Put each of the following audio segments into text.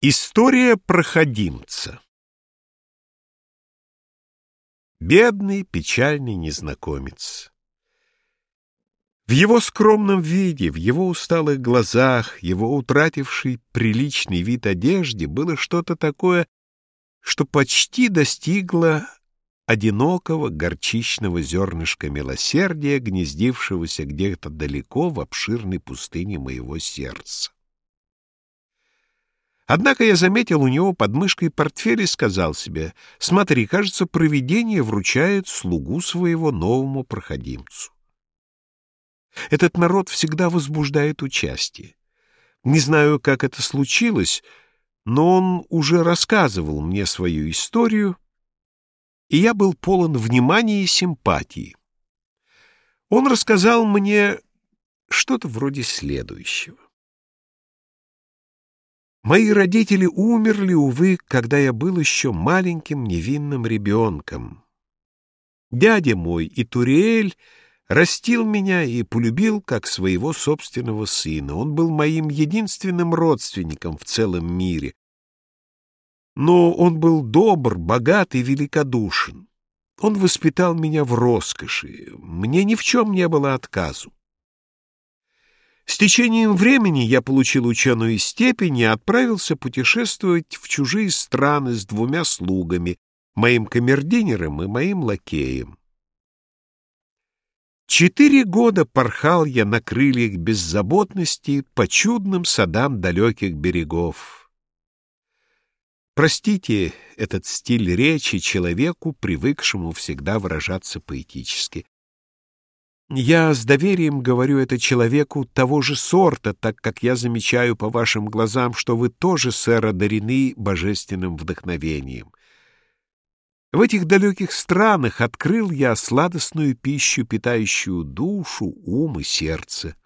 История проходимца Бедный, печальный незнакомец. В его скромном виде, в его усталых глазах, его утративший приличный вид одежде было что-то такое, что почти достигло одинокого горчичного зернышка милосердия, гнездившегося где-то далеко в обширной пустыне моего сердца. Однако я заметил у него под мышкой портфель и сказал себе, «Смотри, кажется, провидение вручает слугу своего новому проходимцу». Этот народ всегда возбуждает участие. Не знаю, как это случилось, но он уже рассказывал мне свою историю, и я был полон внимания и симпатии. Он рассказал мне что-то вроде следующего. Мои родители умерли, увы, когда я был еще маленьким невинным ребенком. Дядя мой и Туриэль растил меня и полюбил как своего собственного сына. Он был моим единственным родственником в целом мире. Но он был добр, богат и великодушен. Он воспитал меня в роскоши, мне ни в чем не было отказу. С течением времени я получил ученую степень и отправился путешествовать в чужие страны с двумя слугами, моим камердинером и моим лакеем. Четыре года порхал я на крыльях беззаботности по чудным садам далеких берегов. Простите этот стиль речи человеку, привыкшему всегда выражаться поэтически. Я с доверием говорю это человеку того же сорта, так как я замечаю по вашим глазам, что вы тоже, сэр, одарены божественным вдохновением. В этих далеких странах открыл я сладостную пищу, питающую душу, ум и сердце.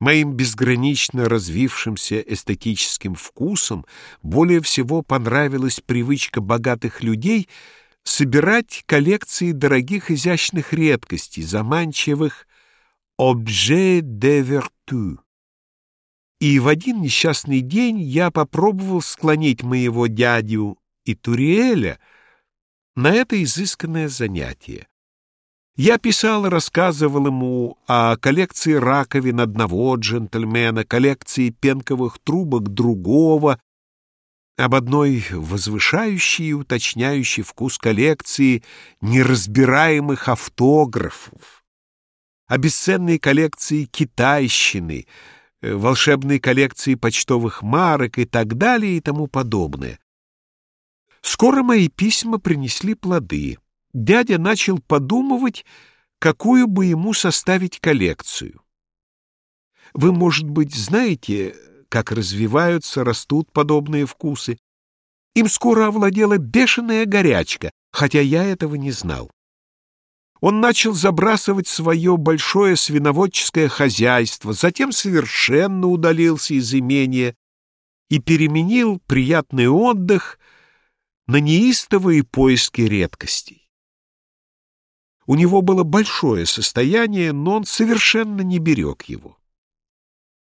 Моим безгранично развившимся эстетическим вкусом более всего понравилась привычка богатых людей — собирать коллекции дорогих изящных редкостей, заманчивых «objet de vertu». И в один несчастный день я попробовал склонить моего дядю и Туриэля на это изысканное занятие. Я писал и рассказывал ему о коллекции раковин одного джентльмена, коллекции пенковых трубок другого, об одной возвышающей и уточняющей вкус коллекции неразбираемых автографов, о бесценной коллекции китайщины, э, волшебной коллекции почтовых марок и так далее и тому подобное. Скоро мои письма принесли плоды. Дядя начал подумывать, какую бы ему составить коллекцию. Вы, может быть, знаете, как развиваются, растут подобные вкусы. Им скоро овладела бешеная горячка, хотя я этого не знал. Он начал забрасывать свое большое свиноводческое хозяйство, затем совершенно удалился из имения и переменил приятный отдых на неистовые поиски редкостей. У него было большое состояние, но он совершенно не берег его.